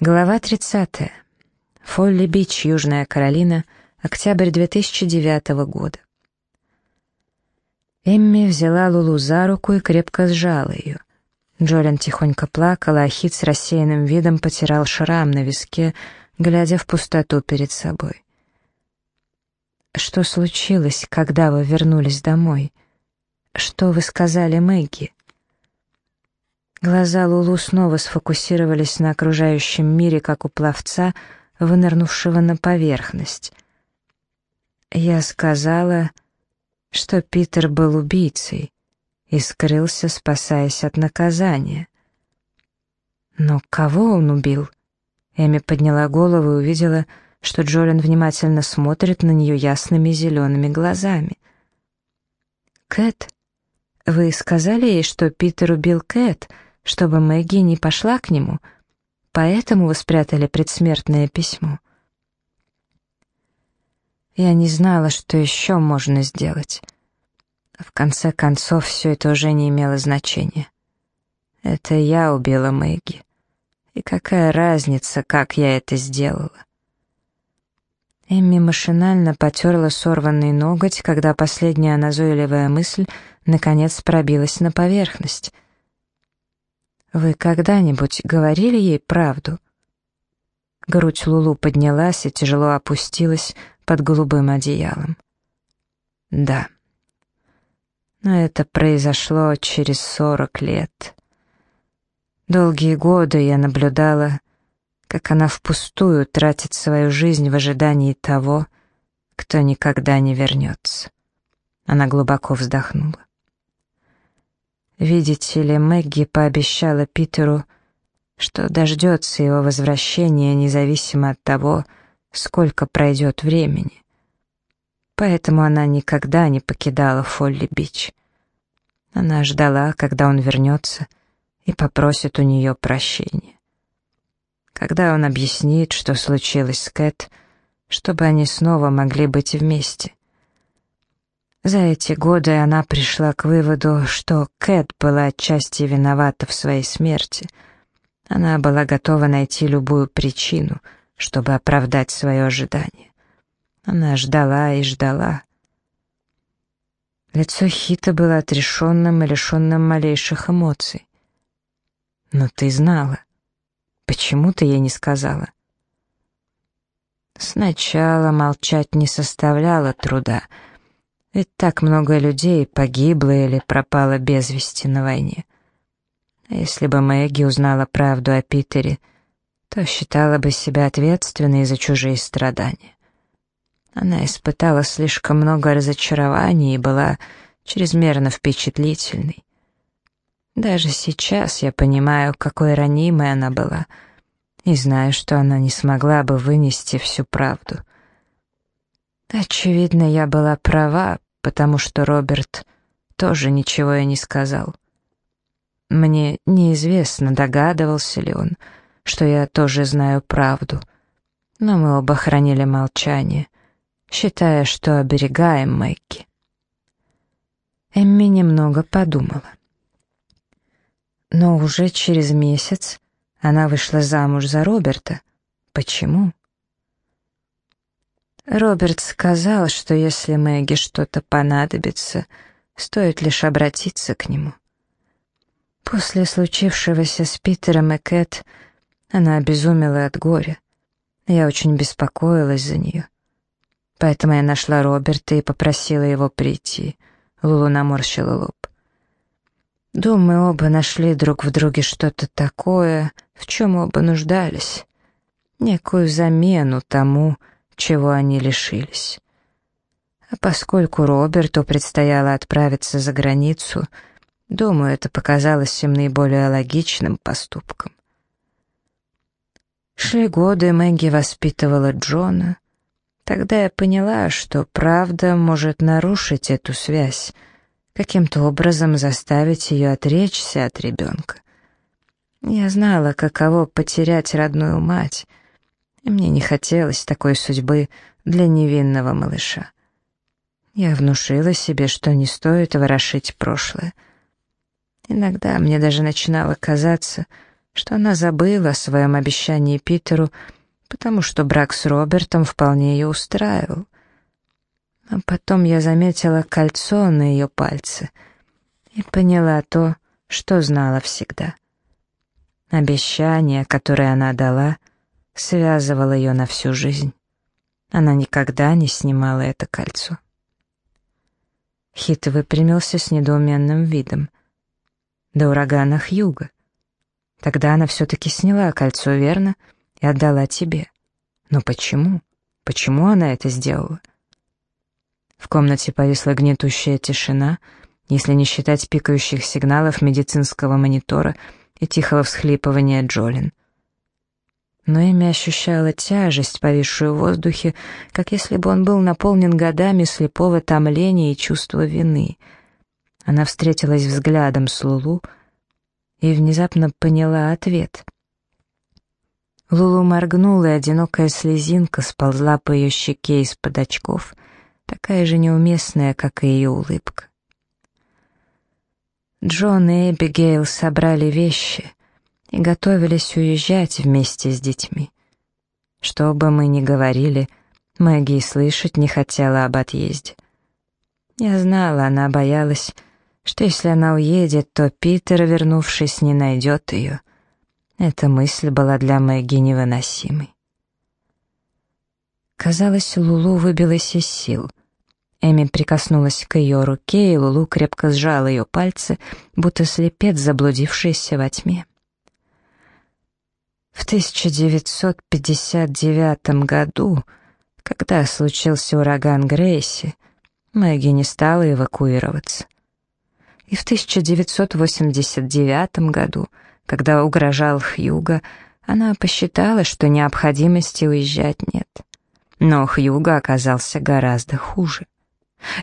Глава 30. Фолли-Бич, Южная Каролина, октябрь 2009 года. Эмми взяла Лулу за руку и крепко сжала ее. Джолин тихонько плакала, а Хит с рассеянным видом потирал шрам на виске, глядя в пустоту перед собой. «Что случилось, когда вы вернулись домой? Что вы сказали Мэгги?» Глаза Лулу снова сфокусировались на окружающем мире, как у пловца, вынырнувшего на поверхность. Я сказала, что Питер был убийцей и скрылся, спасаясь от наказания. Но кого он убил? Эми подняла голову и увидела, что Джолин внимательно смотрит на нее ясными зелеными глазами. «Кэт, вы сказали ей, что Питер убил Кэт?» Чтобы Мэгги не пошла к нему, поэтому вы спрятали предсмертное письмо. Я не знала, что еще можно сделать. В конце концов, все это уже не имело значения. Это я убила Мэгги. И какая разница, как я это сделала? Эмми машинально потерла сорванный ноготь, когда последняя назойливая мысль наконец пробилась на поверхность — «Вы когда-нибудь говорили ей правду?» Грудь Лулу поднялась и тяжело опустилась под голубым одеялом. «Да. Но это произошло через сорок лет. Долгие годы я наблюдала, как она впустую тратит свою жизнь в ожидании того, кто никогда не вернется». Она глубоко вздохнула. Видите ли, Мэгги пообещала Питеру, что дождется его возвращения независимо от того, сколько пройдет времени. Поэтому она никогда не покидала Фолли-Бич. Она ждала, когда он вернется, и попросит у нее прощения. Когда он объяснит, что случилось с Кэт, чтобы они снова могли быть вместе. За эти годы она пришла к выводу, что Кэт была отчасти виновата в своей смерти. Она была готова найти любую причину, чтобы оправдать свое ожидание. Она ждала и ждала. Лицо Хита было отрешенным и лишенным малейших эмоций. «Но ты знала. Почему ты ей не сказала?» Сначала молчать не составляло труда — ведь так много людей погибло или пропало без вести на войне. А если бы Мэгги узнала правду о Питере, то считала бы себя ответственной за чужие страдания. Она испытала слишком много разочарований и была чрезмерно впечатлительной. Даже сейчас я понимаю, какой ранимой она была, и знаю, что она не смогла бы вынести всю правду. Очевидно, я была права, потому что Роберт тоже ничего и не сказал. Мне неизвестно, догадывался ли он, что я тоже знаю правду, но мы оба хранили молчание, считая, что оберегаем Мэгги. Эмми немного подумала. Но уже через месяц она вышла замуж за Роберта. Почему? Роберт сказал, что если Мэгги что-то понадобится, стоит лишь обратиться к нему. После случившегося с Питером и Кэт она обезумела от горя. Я очень беспокоилась за нее. Поэтому я нашла Роберта и попросила его прийти. Лулу наморщила лоб. Думаю, оба нашли друг в друге что-то такое, в чем оба нуждались. Некую замену тому, чего они лишились. А поскольку Роберту предстояло отправиться за границу, думаю, это показалось им наиболее логичным поступком. Шли годы, Мэгги воспитывала Джона. Тогда я поняла, что правда может нарушить эту связь, каким-то образом заставить ее отречься от ребенка. Я знала, каково потерять родную мать — мне не хотелось такой судьбы для невинного малыша. Я внушила себе, что не стоит ворошить прошлое. Иногда мне даже начинало казаться, что она забыла о своем обещании Питеру, потому что брак с Робертом вполне ее устраивал. А потом я заметила кольцо на ее пальце и поняла то, что знала всегда. Обещание, которое она дала, связывало ее на всю жизнь. Она никогда не снимала это кольцо. Хит выпрямился с недоуменным видом. До урагана Хьюга. Тогда она все-таки сняла кольцо, верно, и отдала тебе. Но почему? Почему она это сделала? В комнате повисла гнетущая тишина, если не считать пикающих сигналов медицинского монитора и тихого всхлипывания Джолин. Но Эми ощущала тяжесть, повисшую в воздухе, как если бы он был наполнен годами слепого томления и чувства вины. Она встретилась взглядом с Лулу и внезапно поняла ответ. Лулу моргнула, и одинокая слезинка сползла по ее щеке из-под очков, такая же неуместная, как и ее улыбка. Джон и Эбигейл собрали вещи и готовились уезжать вместе с детьми. Что бы мы ни говорили, Мэгги слышать не хотела об отъезде. Я знала, она боялась, что если она уедет, то Питер, вернувшись, не найдет ее. Эта мысль была для Мэгги невыносимой. Казалось, Лулу выбилась из сил — Эми прикоснулась к ее руке, и Лулу крепко сжала ее пальцы, будто слепец, заблудившийся во тьме. В 1959 году, когда случился ураган Грейси, Мэгги не стала эвакуироваться. И в 1989 году, когда угрожал Хьюга, она посчитала, что необходимости уезжать нет. Но Хьюга оказался гораздо хуже.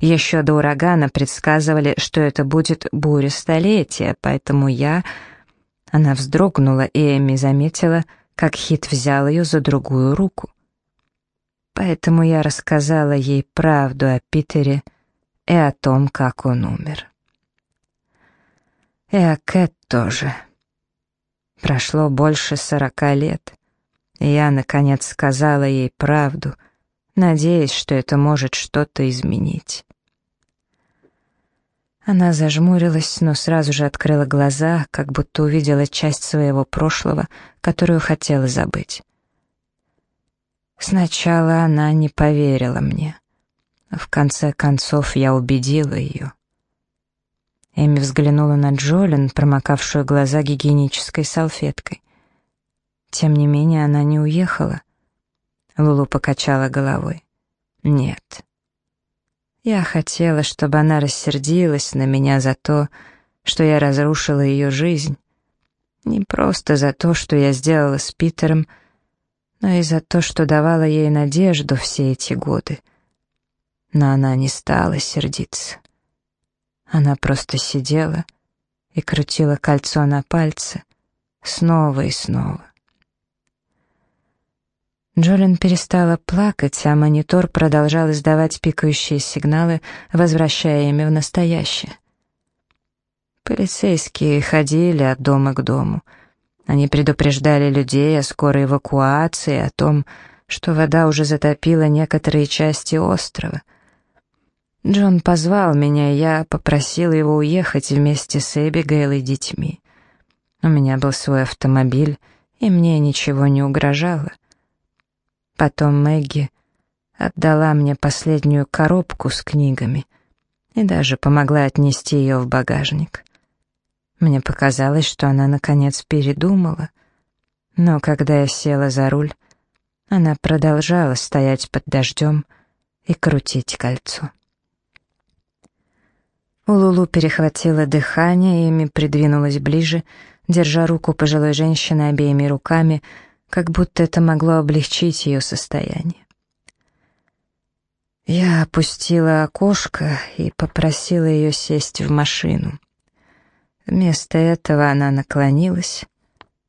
Еще до урагана предсказывали, что это будет буря столетия, поэтому я... Она вздрогнула, и Эми заметила, как Хит взял ее за другую руку. Поэтому я рассказала ей правду о Питере и о том, как он умер. И о Кэт тоже. Прошло больше сорока лет, и я, наконец, сказала ей правду — надеясь, что это может что-то изменить. Она зажмурилась, но сразу же открыла глаза, как будто увидела часть своего прошлого, которую хотела забыть. Сначала она не поверила мне. В конце концов я убедила ее. Эми взглянула на Джолин, промокавшую глаза гигиенической салфеткой. Тем не менее она не уехала. Лулу покачала головой. «Нет». Я хотела, чтобы она рассердилась на меня за то, что я разрушила ее жизнь. Не просто за то, что я сделала с Питером, но и за то, что давала ей надежду все эти годы. Но она не стала сердиться. Она просто сидела и крутила кольцо на пальце снова и снова. Джолин перестала плакать, а монитор продолжал издавать пикающие сигналы, возвращая ими в настоящее. Полицейские ходили от дома к дому. Они предупреждали людей о скорой эвакуации, о том, что вода уже затопила некоторые части острова. Джон позвал меня, и я попросил его уехать вместе с Эбигейл и детьми. У меня был свой автомобиль, и мне ничего не угрожало. Потом Мэгги отдала мне последнюю коробку с книгами и даже помогла отнести ее в багажник. Мне показалось, что она наконец передумала, но когда я села за руль, она продолжала стоять под дождем и крутить кольцо. У Лулу перехватило дыхание, и Эми придвинулась ближе, держа руку пожилой женщины обеими руками — как будто это могло облегчить ее состояние. Я опустила окошко и попросила ее сесть в машину. Вместо этого она наклонилась,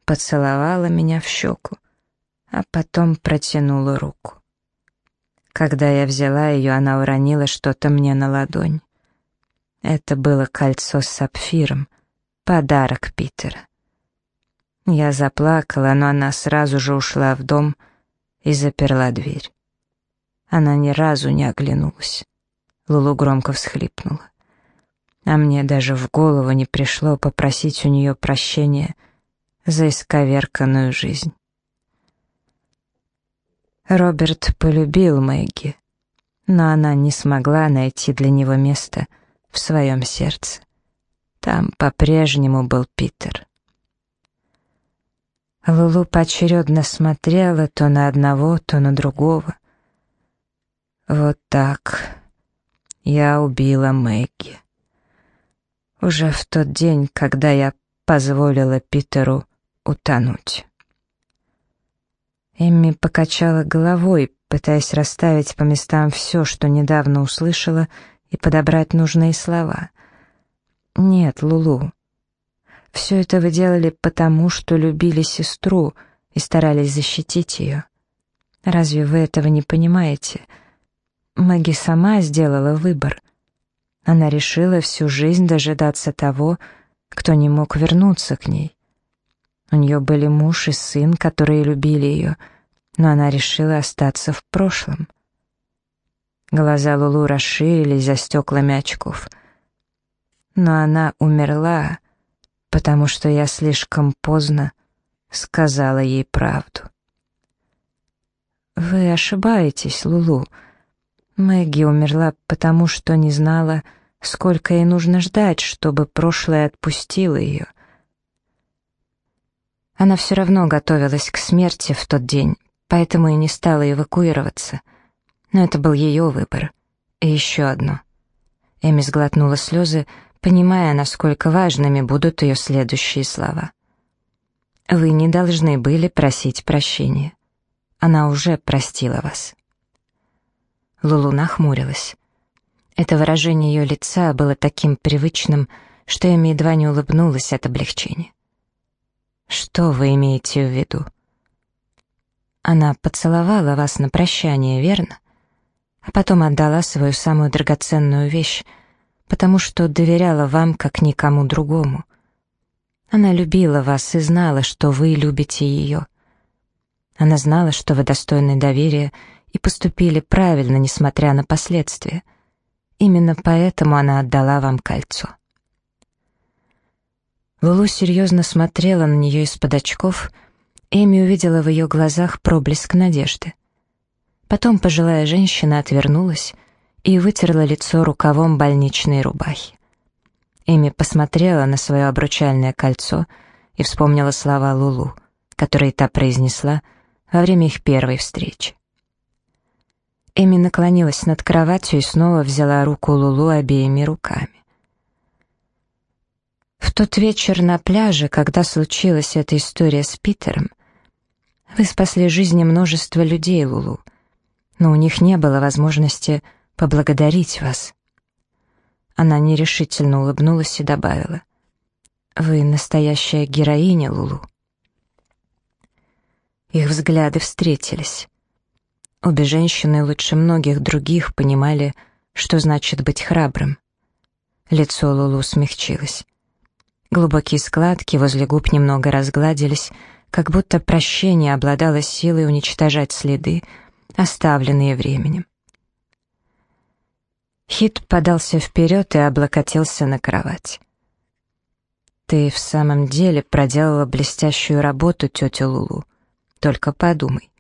поцеловала меня в щеку, а потом протянула руку. Когда я взяла ее, она уронила что-то мне на ладонь. Это было кольцо с сапфиром, подарок Питера. Я заплакала, но она сразу же ушла в дом и заперла дверь. Она ни разу не оглянулась. Лулу громко всхлипнула. А мне даже в голову не пришло попросить у нее прощения за исковерканную жизнь. Роберт полюбил Мэгги, но она не смогла найти для него место в своем сердце. Там по-прежнему был Питер. Лулу поочередно смотрела то на одного, то на другого. Вот так я убила Мэгги. Уже в тот день, когда я позволила Питеру утонуть. Эмми покачала головой, пытаясь расставить по местам все, что недавно услышала, и подобрать нужные слова. «Нет, Лулу, все это вы делали потому, что любили сестру и старались защитить ее. Разве вы этого не понимаете? Мэгги сама сделала выбор. Она решила всю жизнь дожидаться того, кто не мог вернуться к ней. У нее были муж и сын, которые любили ее, но она решила остаться в прошлом. Глаза Лулу расширились за стеклами очков. Но она умерла, потому что я слишком поздно сказала ей правду. «Вы ошибаетесь, Лулу. Мэгги умерла, потому что не знала, сколько ей нужно ждать, чтобы прошлое отпустило ее. Она все равно готовилась к смерти в тот день, поэтому и не стала эвакуироваться. Но это был ее выбор. И еще одно. Эми сглотнула слезы, понимая, насколько важными будут ее следующие слова. «Вы не должны были просить прощения. Она уже простила вас». Лулу нахмурилась. Это выражение ее лица было таким привычным, что Эми едва не улыбнулась от облегчения. «Что вы имеете в виду?» «Она поцеловала вас на прощание, верно? А потом отдала свою самую драгоценную вещь — потому что доверяла вам как никому другому. Она любила вас и знала, что вы любите ее. Она знала, что вы достойны доверия и поступили правильно, несмотря на последствия. Именно поэтому она отдала вам кольцо. Лулу серьезно смотрела на нее из-под очков, Эми увидела в ее глазах проблеск надежды. Потом пожилая женщина отвернулась и вытерла лицо рукавом больничной рубахи. Эми посмотрела на свое обручальное кольцо и вспомнила слова Лулу, которые та произнесла во время их первой встречи. Эми наклонилась над кроватью и снова взяла руку Лулу обеими руками. В тот вечер на пляже, когда случилась эта история с Питером, вы спасли жизни множества людей, Лулу, но у них не было возможности поблагодарить вас». Она нерешительно улыбнулась и добавила. «Вы настоящая героиня, Лулу». Их взгляды встретились. Обе женщины лучше многих других понимали, что значит быть храбрым. Лицо Лулу смягчилось. Глубокие складки возле губ немного разгладились, как будто прощение обладало силой уничтожать следы, оставленные временем. Хит подался вперед и облокотился на кровать. «Ты в самом деле проделала блестящую работу, тетя Лулу. Только подумай.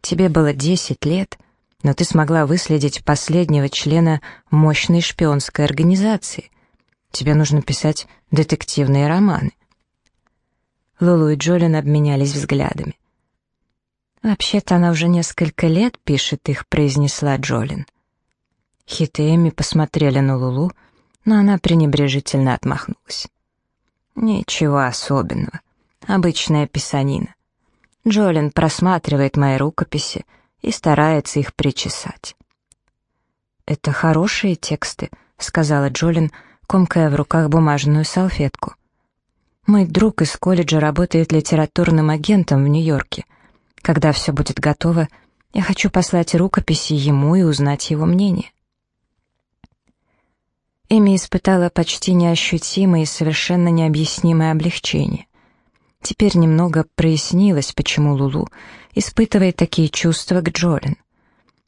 Тебе было десять лет, но ты смогла выследить последнего члена мощной шпионской организации. Тебе нужно писать детективные романы». Лулу и Джолин обменялись взглядами. «Вообще-то она уже несколько лет пишет их», — произнесла Джолин. Хит и Эми посмотрели на Лулу, но она пренебрежительно отмахнулась. «Ничего особенного. Обычная писанина. Джолин просматривает мои рукописи и старается их причесать». «Это хорошие тексты», — сказала Джолин, комкая в руках бумажную салфетку. «Мой друг из колледжа работает литературным агентом в Нью-Йорке. Когда все будет готово, я хочу послать рукописи ему и узнать его мнение». Эми испытала почти неощутимое и совершенно необъяснимое облегчение. Теперь немного прояснилось, почему Лулу испытывает такие чувства к Джолин.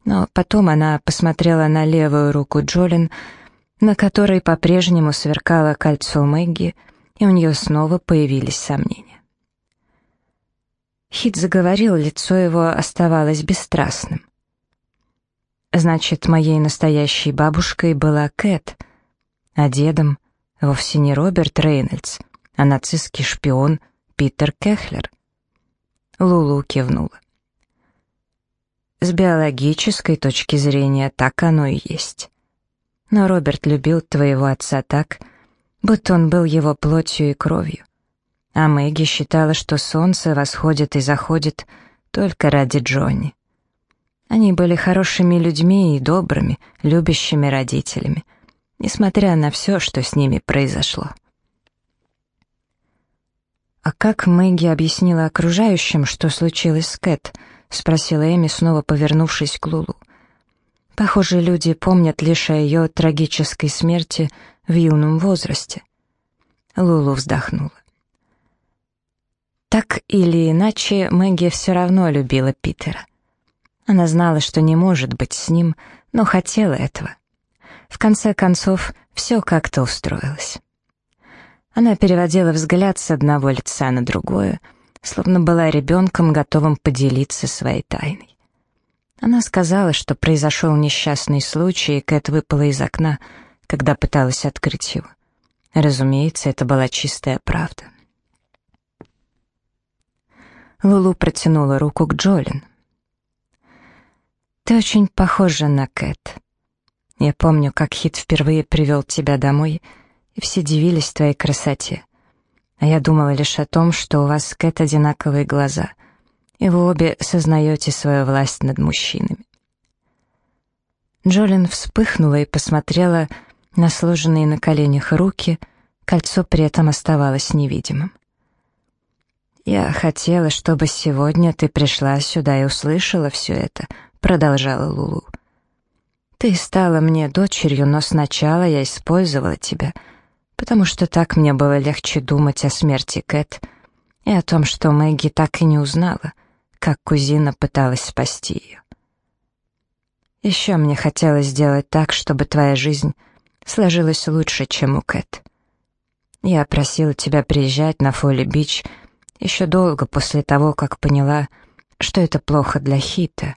Но потом она посмотрела на левую руку Джолин, на которой по-прежнему сверкало кольцо Мэгги, и у нее снова появились сомнения. Хит заговорил, лицо его оставалось бесстрастным. Значит, моей настоящей бабушкой была Кэт, а дедом вовсе не Роберт Рейнольдс, а нацистский шпион Питер Кехлер. Лулу кивнула. С биологической точки зрения так оно и есть. Но Роберт любил твоего отца так, будто он был его плотью и кровью. А Мэгги считала, что солнце восходит и заходит только ради Джонни. Они были хорошими людьми и добрыми, любящими родителями, несмотря на все, что с ними произошло. «А как Мэгги объяснила окружающим, что случилось с Кэт?» — спросила Эми, снова повернувшись к Лулу. Похоже, люди помнят лишь о ее трагической смерти в юном возрасте. Лулу вздохнула. Так или иначе, Мэгги все равно любила Питера. Она знала, что не может быть с ним, но хотела этого. В конце концов, все как-то устроилось. Она переводила взгляд с одного лица на другое, словно была ребенком, готовым поделиться своей тайной. Она сказала, что произошел несчастный случай, и Кэт выпала из окна, когда пыталась открыть его. Разумеется, это была чистая правда. Лулу протянула руку к Джолин. «Ты очень похожа на Кэт. Я помню, как Хит впервые привел тебя домой, и все дивились твоей красоте. А я думала лишь о том, что у вас Кэт одинаковые глаза — и вы обе сознаете свою власть над мужчинами. Джолин вспыхнула и посмотрела на сложенные на коленях руки, кольцо при этом оставалось невидимым. «Я хотела, чтобы сегодня ты пришла сюда и услышала все это», — продолжала Лулу. «Ты стала мне дочерью, но сначала я использовала тебя, потому что так мне было легче думать о смерти Кэт и о том, что Мэгги так и не узнала» как кузина пыталась спасти ее. Еще мне хотелось сделать так, чтобы твоя жизнь сложилась лучше, чем у Кэт. Я просила тебя приезжать на Фолли-Бич еще долго после того, как поняла, что это плохо для Хита,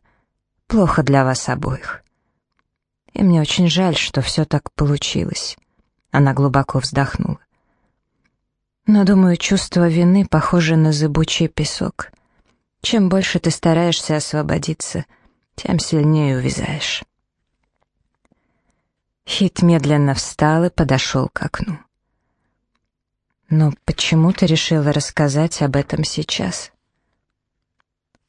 плохо для вас обоих. И мне очень жаль, что все так получилось. Она глубоко вздохнула. Но, думаю, чувство вины похоже на зыбучий песок. Чем больше ты стараешься освободиться, тем сильнее увязаешь. Хит медленно встал и подошел к окну. «Но почему ты решила рассказать об этом сейчас?»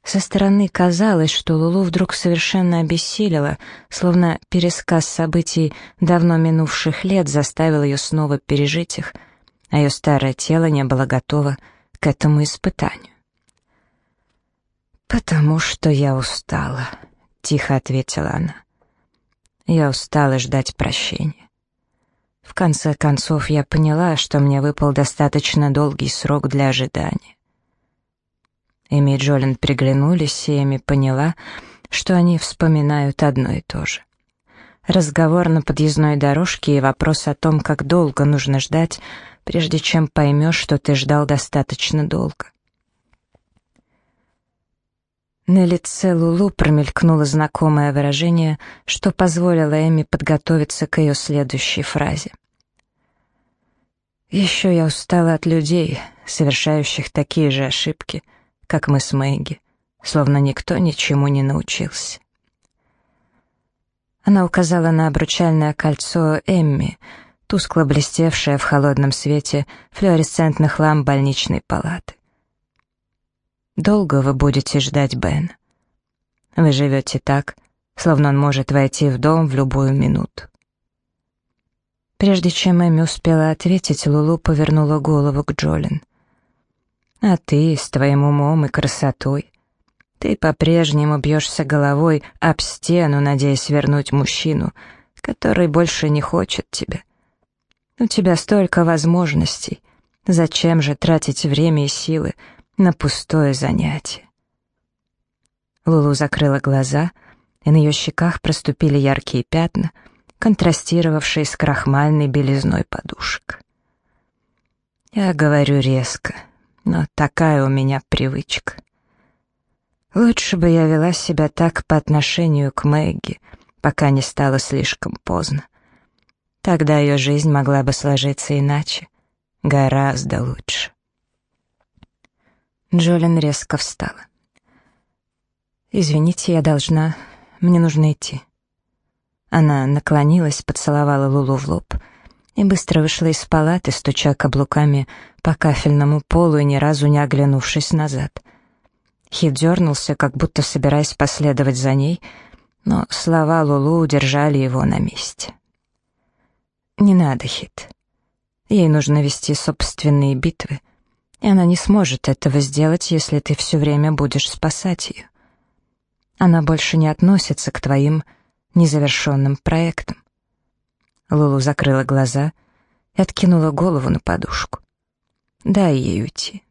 Со стороны казалось, что Лулу вдруг совершенно обессилила, словно пересказ событий давно минувших лет заставил ее снова пережить их, а ее старое тело не было готово к этому испытанию. «Потому что я устала», — тихо ответила она. «Я устала ждать прощения. В конце концов, я поняла, что мне выпал достаточно долгий срок для ожидания». Эми и Джолин приглянулись, и Эми поняла, что они вспоминают одно и то же. Разговор на подъездной дорожке и вопрос о том, как долго нужно ждать, прежде чем поймешь, что ты ждал достаточно долго. На лице Лулу промелькнуло знакомое выражение, что позволило Эми подготовиться к ее следующей фразе. «Еще я устала от людей, совершающих такие же ошибки, как мы с Мэгги, словно никто ничему не научился». Она указала на обручальное кольцо Эмми, тускло блестевшее в холодном свете флуоресцентных ламп больничной палаты. Долго вы будете ждать Бена? Вы живете так, словно он может войти в дом в любую минуту. Прежде чем Эми успела ответить, Лулу повернула голову к Джолин. «А ты с твоим умом и красотой, ты по-прежнему бьешься головой об стену, надеясь вернуть мужчину, который больше не хочет тебя. У тебя столько возможностей, Зачем же тратить время и силы на пустое занятие? Лулу закрыла глаза, и на ее щеках проступили яркие пятна, контрастировавшие с крахмальной белизной подушек. Я говорю резко, но такая у меня привычка. Лучше бы я вела себя так по отношению к Мэгги, пока не стало слишком поздно. Тогда ее жизнь могла бы сложиться иначе, гораздо лучше. Джолин резко встала. «Извините, я должна... Мне нужно идти». Она наклонилась, поцеловала Лулу в лоб и быстро вышла из палаты, стуча каблуками по кафельному полу и ни разу не оглянувшись назад. Хит дернулся, как будто собираясь последовать за ней, но слова Лулу удержали его на месте. «Не надо, Хит. Ей нужно вести собственные битвы, и она не сможет этого сделать, если ты все время будешь спасать ее. Она больше не относится к твоим незавершенным проектам. Лулу закрыла глаза и откинула голову на подушку. Дай ей уйти.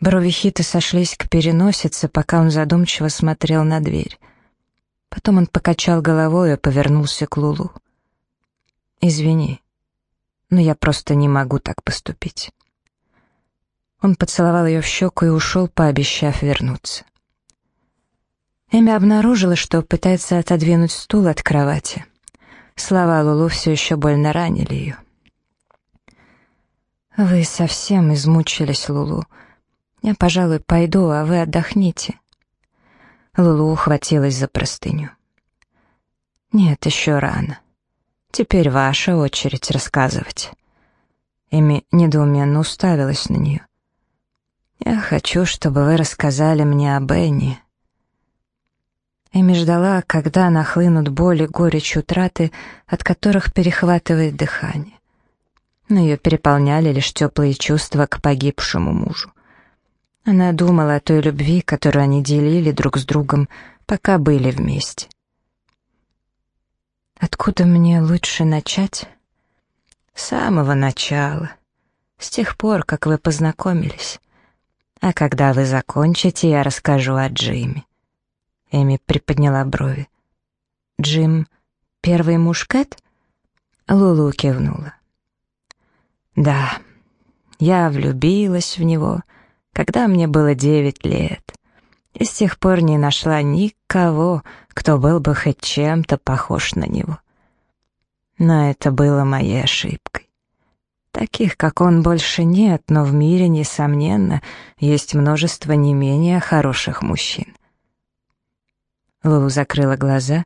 Брови Хита сошлись к переносице, пока он задумчиво смотрел на дверь. Потом он покачал головой и повернулся к Лулу. «Извини, но я просто не могу так поступить». Он поцеловал ее в щеку и ушел, пообещав вернуться. Эми обнаружила, что пытается отодвинуть стул от кровати. Слова Лулу все еще больно ранили ее. «Вы совсем измучились, Лулу. Я, пожалуй, пойду, а вы отдохните». Лулу ухватилась за простыню. «Нет, еще рано. Теперь ваша очередь рассказывать». Эми недоуменно уставилась на нее. «Я хочу, чтобы вы рассказали мне об Энни». Эми ждала, когда нахлынут боли, горечь утраты, от которых перехватывает дыхание. Но ее переполняли лишь теплые чувства к погибшему мужу. Она думала о той любви, которую они делили друг с другом, пока были вместе. Откуда мне лучше начать? С самого начала, с тех пор, как вы познакомились. А когда вы закончите, я расскажу о Джиме. Эми приподняла брови. «Джим — первый муж Кэт?» Лулу кивнула. «Да, я влюбилась в него, когда мне было девять лет, и с тех пор не нашла никого, кто был бы хоть чем-то похож на него. Но это было моей ошибкой. Таких, как он, больше нет, но в мире, несомненно, есть множество не менее хороших мужчин. Лулу закрыла глаза,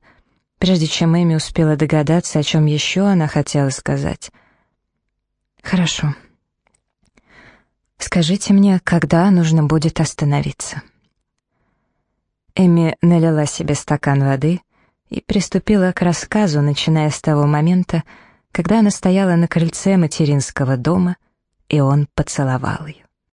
прежде чем Эми успела догадаться, о чем еще она хотела сказать. «Хорошо. Скажите мне, когда нужно будет остановиться?» Эми налила себе стакан воды и приступила к рассказу, начиная с того момента, когда она стояла на крыльце материнского дома, и он поцеловал ее.